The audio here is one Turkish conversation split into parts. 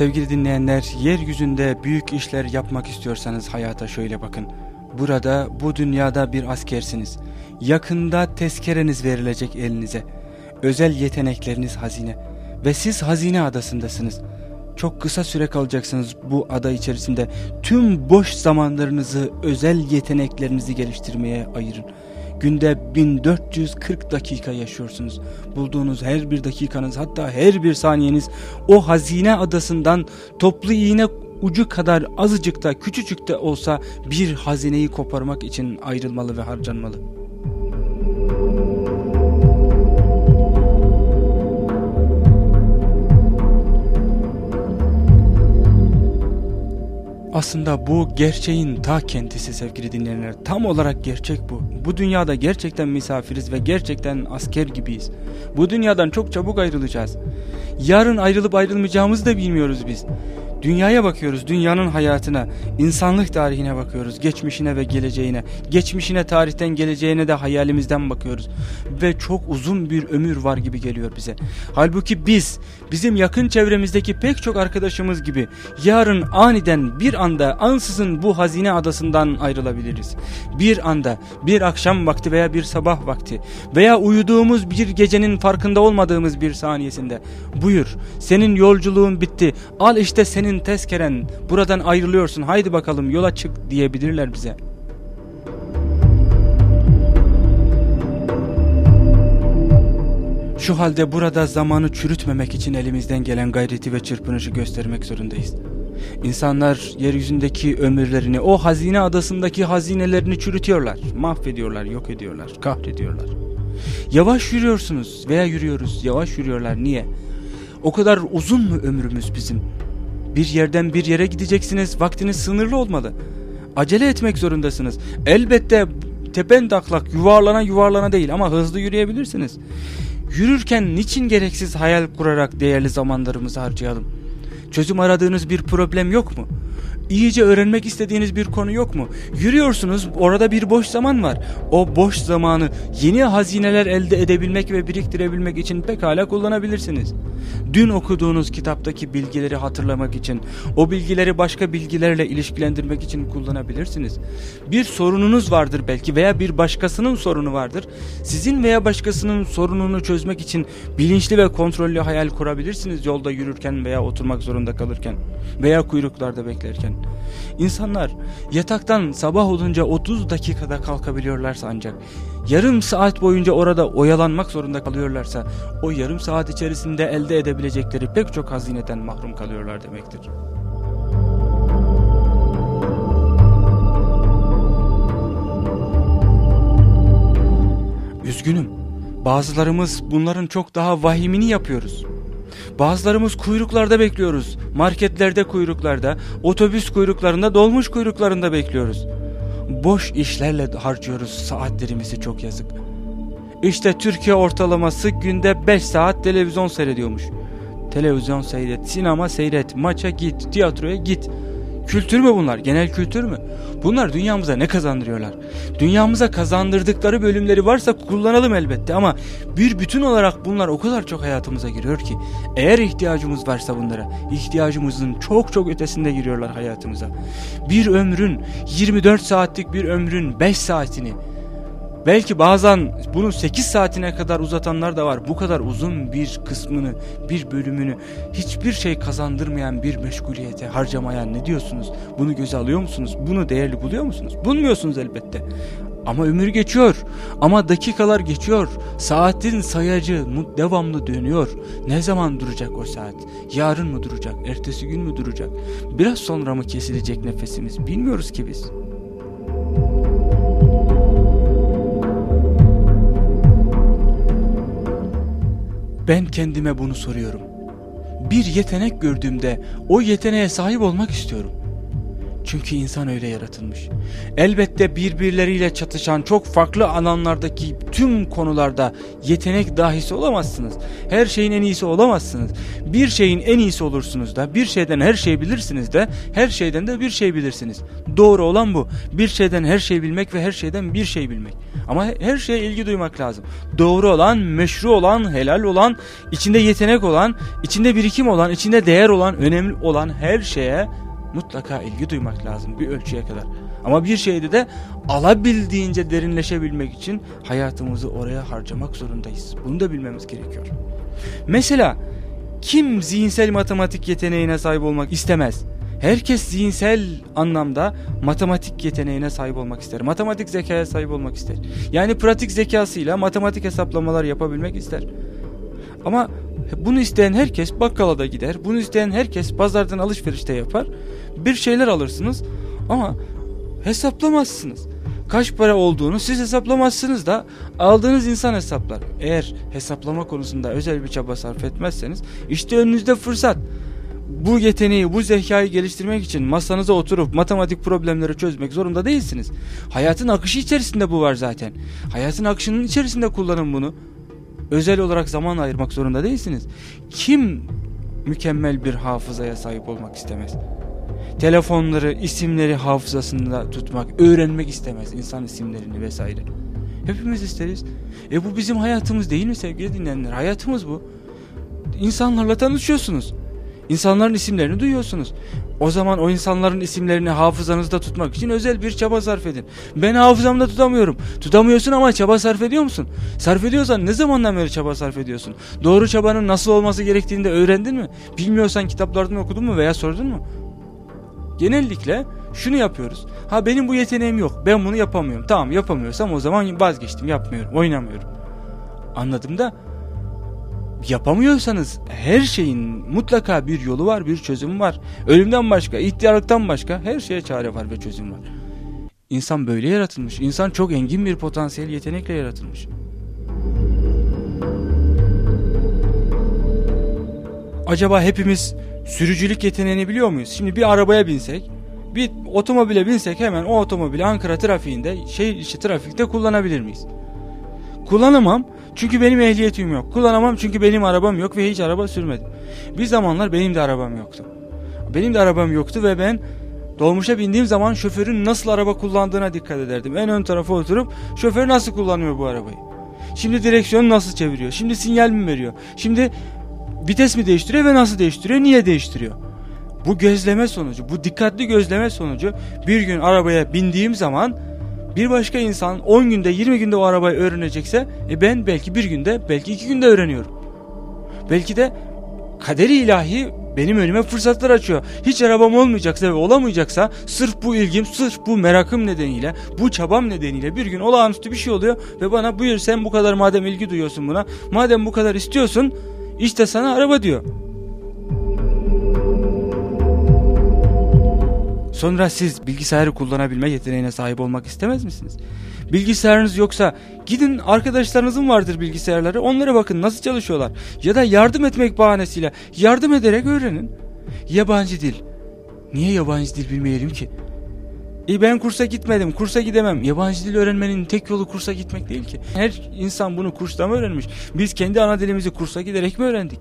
Sevgili dinleyenler, yeryüzünde büyük işler yapmak istiyorsanız hayata şöyle bakın. Burada, bu dünyada bir askersiniz. Yakında tezkereniz verilecek elinize. Özel yetenekleriniz hazine. Ve siz hazine adasındasınız. Çok kısa süre kalacaksınız bu ada içerisinde. Tüm boş zamanlarınızı, özel yeteneklerinizi geliştirmeye ayırın. Günde 1440 dakika yaşıyorsunuz. Bulduğunuz her bir dakikanız hatta her bir saniyeniz o hazine adasından toplu iğne ucu kadar azıcık da küçücük de olsa bir hazineyi koparmak için ayrılmalı ve harcanmalı. Aslında bu gerçeğin ta kendisi sevgili dinleyenler. Tam olarak gerçek bu. Bu dünyada gerçekten misafiriz ve gerçekten asker gibiyiz. Bu dünyadan çok çabuk ayrılacağız. Yarın ayrılıp ayrılmayacağımızı da bilmiyoruz biz. Dünyaya bakıyoruz, dünyanın hayatına, insanlık tarihine bakıyoruz, geçmişine ve geleceğine. Geçmişine, tarihten geleceğine de hayalimizden bakıyoruz. Ve çok uzun bir ömür var gibi geliyor bize. Halbuki biz, bizim yakın çevremizdeki pek çok arkadaşımız gibi yarın aniden bir anda ansızın bu hazine adasından ayrılabiliriz. Bir anda, bir akşam vakti veya bir sabah vakti veya uyuduğumuz bir gecenin farkında olmadığımız bir saniyesinde. Buyur, senin yolculuğun bitti, al işte senin tezkeren buradan ayrılıyorsun haydi bakalım yola çık diyebilirler bize. Şu halde burada zamanı çürütmemek için elimizden gelen gayreti ve çırpınışı göstermek zorundayız. İnsanlar yeryüzündeki ömürlerini, o hazine adasındaki hazinelerini çürütüyorlar, mahvediyorlar, yok ediyorlar, kahrediyorlar. Yavaş yürüyorsunuz veya yürüyoruz, yavaş yürüyorlar. Niye? O kadar uzun mu ömrümüz bizim? Bir yerden bir yere gideceksiniz. Vaktiniz sınırlı olmalı. Acele etmek zorundasınız. Elbette tepen taklak yuvarlana yuvarlana değil ama hızlı yürüyebilirsiniz. Yürürken niçin gereksiz hayal kurarak değerli zamanlarımızı harcayalım? Çözüm aradığınız bir problem yok mu? İyice öğrenmek istediğiniz bir konu yok mu? Yürüyorsunuz orada bir boş zaman var. O boş zamanı yeni hazineler elde edebilmek ve biriktirebilmek için pekala kullanabilirsiniz. Dün okuduğunuz kitaptaki bilgileri hatırlamak için, o bilgileri başka bilgilerle ilişkilendirmek için kullanabilirsiniz. Bir sorununuz vardır belki veya bir başkasının sorunu vardır. Sizin veya başkasının sorununu çözmek için bilinçli ve kontrollü hayal kurabilirsiniz yolda yürürken veya oturmak zorunda kalırken veya kuyruklarda beklerken. İnsanlar yataktan sabah olunca 30 dakikada kalkabiliyorlarsa ancak yarım saat boyunca orada oyalanmak zorunda kalıyorlarsa o yarım saat içerisinde elde edebilecekleri pek çok hazineden mahrum kalıyorlar demektir. Üzgünüm. Bazılarımız bunların çok daha vahimini yapıyoruz. Bazılarımız kuyruklarda bekliyoruz. Marketlerde kuyruklarda, otobüs kuyruklarında, dolmuş kuyruklarında bekliyoruz. Boş işlerle harcıyoruz saatlerimizi çok yazık. İşte Türkiye ortalaması günde 5 saat televizyon seyrediyormuş. Televizyon seyret, sinema seyret, maça git, tiyatroya git. Kültür mü bunlar? Genel kültür mü? Bunlar dünyamıza ne kazandırıyorlar? Dünyamıza kazandırdıkları bölümleri varsa kullanalım elbette ama bir bütün olarak bunlar o kadar çok hayatımıza giriyor ki eğer ihtiyacımız varsa bunlara ihtiyacımızın çok çok ötesinde giriyorlar hayatımıza. Bir ömrün 24 saatlik bir ömrün 5 saatini Belki bazen bunu 8 saatine kadar uzatanlar da var. Bu kadar uzun bir kısmını, bir bölümünü hiçbir şey kazandırmayan bir meşguliyete harcamaya ne diyorsunuz? Bunu göze alıyor musunuz? Bunu değerli buluyor musunuz? Bulmuyorsunuz elbette. Ama ömür geçiyor. Ama dakikalar geçiyor. Saatin sayacı devamlı dönüyor. Ne zaman duracak o saat? Yarın mı duracak? Ertesi gün mü duracak? Biraz sonra mı kesilecek nefesimiz? Bilmiyoruz ki biz. Ben kendime bunu soruyorum. Bir yetenek gördüğümde o yeteneğe sahip olmak istiyorum. Çünkü insan öyle yaratılmış. Elbette birbirleriyle çatışan çok farklı alanlardaki tüm konularda yetenek dahisi olamazsınız. Her şeyin en iyisi olamazsınız. Bir şeyin en iyisi olursunuz da bir şeyden her şeyi bilirsiniz de her şeyden de bir şey bilirsiniz. Doğru olan bu. Bir şeyden her şey bilmek ve her şeyden bir şey bilmek. Ama her şeye ilgi duymak lazım. Doğru olan, meşru olan, helal olan, içinde yetenek olan, içinde birikim olan, içinde değer olan, önemli olan her şeye mutlaka ilgi duymak lazım bir ölçüye kadar. Ama bir şeyde de alabildiğince derinleşebilmek için hayatımızı oraya harcamak zorundayız. Bunu da bilmemiz gerekiyor. Mesela kim zihinsel matematik yeteneğine sahip olmak istemez? Herkes zihinsel anlamda matematik yeteneğine sahip olmak ister. Matematik zekaya sahip olmak ister. Yani pratik zekasıyla matematik hesaplamalar yapabilmek ister. Ama bunu isteyen herkes bakkala da gider. Bunu isteyen herkes pazardan alışverişte yapar. Bir şeyler alırsınız ama hesaplamazsınız. Kaç para olduğunu siz hesaplamazsınız da aldığınız insan hesaplar. Eğer hesaplama konusunda özel bir çaba sarf etmezseniz işte önünüzde fırsat. Bu yeteneği, bu zekayı geliştirmek için masanıza oturup matematik problemleri çözmek zorunda değilsiniz. Hayatın akışı içerisinde bu var zaten. Hayatın akışının içerisinde kullanın bunu özel olarak zaman ayırmak zorunda değilsiniz. Kim mükemmel bir hafızaya sahip olmak istemez? Telefonları, isimleri hafızasında tutmak, öğrenmek istemez insan isimlerini vesaire. Hepimiz isteriz. E bu bizim hayatımız değil mi sevgili dinleyenler? Hayatımız bu. İnsanlarla tanışıyorsunuz. İnsanların isimlerini duyuyorsunuz. O zaman o insanların isimlerini hafızanızda tutmak için özel bir çaba sarf edin. Ben hafızamda tutamıyorum. Tutamıyorsun ama çaba sarf ediyor musun? Sarf ediyorsan ne zamandan beri çaba sarf ediyorsun? Doğru çabanın nasıl olması gerektiğini de öğrendin mi? Bilmiyorsan kitaplardan okudun mu veya sordun mu? Genellikle şunu yapıyoruz. Ha benim bu yeteneğim yok. Ben bunu yapamıyorum. Tamam yapamıyorsam o zaman vazgeçtim yapmıyorum. Oynamıyorum. Anladım da yapamıyorsanız her şeyin mutlaka bir yolu var, bir çözüm var. Ölümden başka, ihtiyarlıktan başka her şeye çare var ve çözüm var. İnsan böyle yaratılmış. İnsan çok engin bir potansiyel yetenekle yaratılmış. Acaba hepimiz sürücülük yeteneğini biliyor muyuz? Şimdi bir arabaya binsek, bir otomobile binsek hemen o otomobili Ankara trafiğinde, şehir içi trafikte kullanabilir miyiz? Kullanamam çünkü benim ehliyetim yok. Kullanamam çünkü benim arabam yok ve hiç araba sürmedim. Bir zamanlar benim de arabam yoktu. Benim de arabam yoktu ve ben dolmuşa bindiğim zaman şoförün nasıl araba kullandığına dikkat ederdim. En ön tarafa oturup şoför nasıl kullanıyor bu arabayı? Şimdi direksiyonu nasıl çeviriyor? Şimdi sinyal mi veriyor? Şimdi vites mi değiştiriyor ve nasıl değiştiriyor? Niye değiştiriyor? Bu gözleme sonucu, bu dikkatli gözleme sonucu bir gün arabaya bindiğim zaman bir başka insan 10 günde 20 günde o arabayı öğrenecekse e ben belki bir günde belki iki günde öğreniyorum. Belki de kaderi ilahi benim önüme fırsatlar açıyor. Hiç arabam olmayacaksa ve olamayacaksa sırf bu ilgim, sırf bu merakım nedeniyle, bu çabam nedeniyle bir gün olağanüstü bir şey oluyor ve bana buyur sen bu kadar madem ilgi duyuyorsun buna, madem bu kadar istiyorsun işte sana araba diyor. Sonra siz bilgisayarı kullanabilme yeteneğine sahip olmak istemez misiniz? Bilgisayarınız yoksa gidin arkadaşlarınızın vardır bilgisayarları onlara bakın nasıl çalışıyorlar. Ya da yardım etmek bahanesiyle yardım ederek öğrenin. Yabancı dil. Niye yabancı dil bilmeyelim ki? E ben kursa gitmedim, kursa gidemem. Yabancı dil öğrenmenin tek yolu kursa gitmek değil ki. Her insan bunu kursta mı öğrenmiş? Biz kendi ana dilimizi kursa giderek mi öğrendik?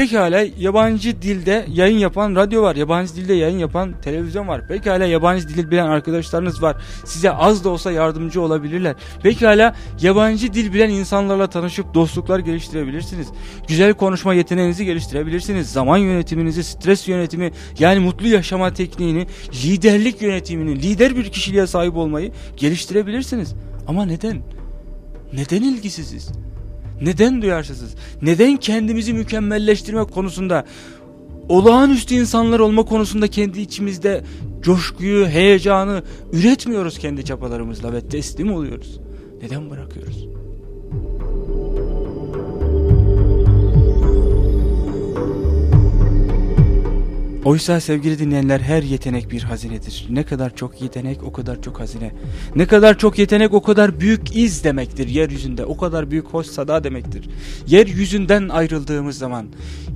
Pekala yabancı dilde yayın yapan radyo var. Yabancı dilde yayın yapan televizyon var. Pekala yabancı dil bilen arkadaşlarınız var. Size az da olsa yardımcı olabilirler. Pekala yabancı dil bilen insanlarla tanışıp dostluklar geliştirebilirsiniz. Güzel konuşma yeteneğinizi geliştirebilirsiniz. Zaman yönetiminizi, stres yönetimi yani mutlu yaşama tekniğini, liderlik yönetimini, lider bir kişiliğe sahip olmayı geliştirebilirsiniz. Ama neden? Neden ilgisiziz? Neden duyarsızız? Neden kendimizi mükemmelleştirme konusunda olağanüstü insanlar olma konusunda kendi içimizde coşkuyu, heyecanı üretmiyoruz kendi çabalarımızla ve teslim oluyoruz? Neden bırakıyoruz? Oysa sevgili dinleyenler her yetenek bir hazinedir. Ne kadar çok yetenek o kadar çok hazine. Ne kadar çok yetenek o kadar büyük iz demektir yeryüzünde. O kadar büyük hoş sada demektir. Yeryüzünden ayrıldığımız zaman,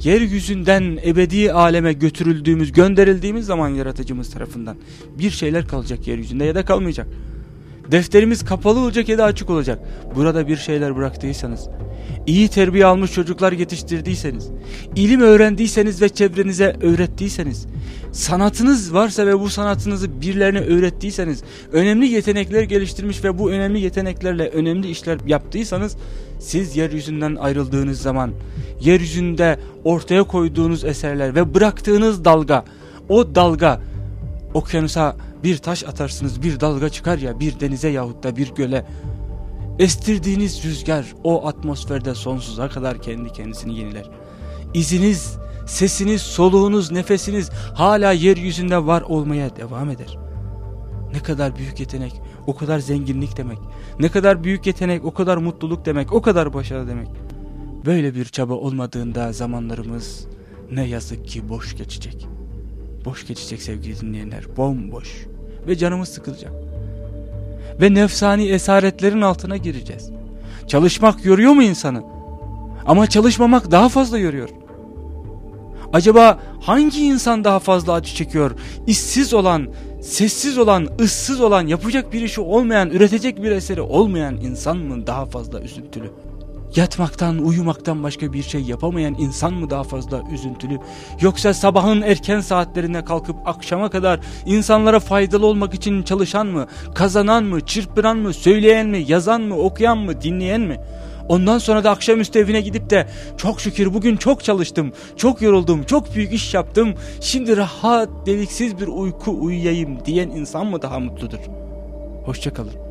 yeryüzünden ebedi aleme götürüldüğümüz, gönderildiğimiz zaman yaratıcımız tarafından bir şeyler kalacak yeryüzünde ya da kalmayacak. Defterimiz kapalı olacak ya da açık olacak. Burada bir şeyler bıraktıysanız, iyi terbiye almış çocuklar yetiştirdiyseniz, ilim öğrendiyseniz ve çevrenize öğrettiyseniz, sanatınız varsa ve bu sanatınızı birilerine öğrettiyseniz, önemli yetenekler geliştirmiş ve bu önemli yeteneklerle önemli işler yaptıysanız, siz yeryüzünden ayrıldığınız zaman, yeryüzünde ortaya koyduğunuz eserler ve bıraktığınız dalga, o dalga okyanusa bir taş atarsınız bir dalga çıkar ya bir denize yahut da bir göle. Estirdiğiniz rüzgar o atmosferde sonsuza kadar kendi kendisini yeniler. İziniz, sesiniz, soluğunuz, nefesiniz hala yeryüzünde var olmaya devam eder. Ne kadar büyük yetenek, o kadar zenginlik demek. Ne kadar büyük yetenek, o kadar mutluluk demek, o kadar başarı demek. Böyle bir çaba olmadığında zamanlarımız ne yazık ki boş geçecek. Boş geçecek sevgili dinleyenler, bomboş ve canımız sıkılacak. Ve nefsani esaretlerin altına gireceğiz. Çalışmak yoruyor mu insanı? Ama çalışmamak daha fazla yoruyor. Acaba hangi insan daha fazla acı çekiyor? İşsiz olan, sessiz olan, ıssız olan, yapacak bir işi olmayan, üretecek bir eseri olmayan insan mı daha fazla üzüntülü? Yatmaktan, uyumaktan başka bir şey yapamayan insan mı daha fazla üzüntülü? Yoksa sabahın erken saatlerine kalkıp akşama kadar insanlara faydalı olmak için çalışan mı? Kazanan mı? Çırpıran mı? Söyleyen mi? Yazan mı? Okuyan mı? Dinleyen mi? Ondan sonra da akşamüstü evine gidip de çok şükür bugün çok çalıştım, çok yoruldum, çok büyük iş yaptım. Şimdi rahat, deliksiz bir uyku uyuyayım diyen insan mı daha mutludur? Hoşçakalın.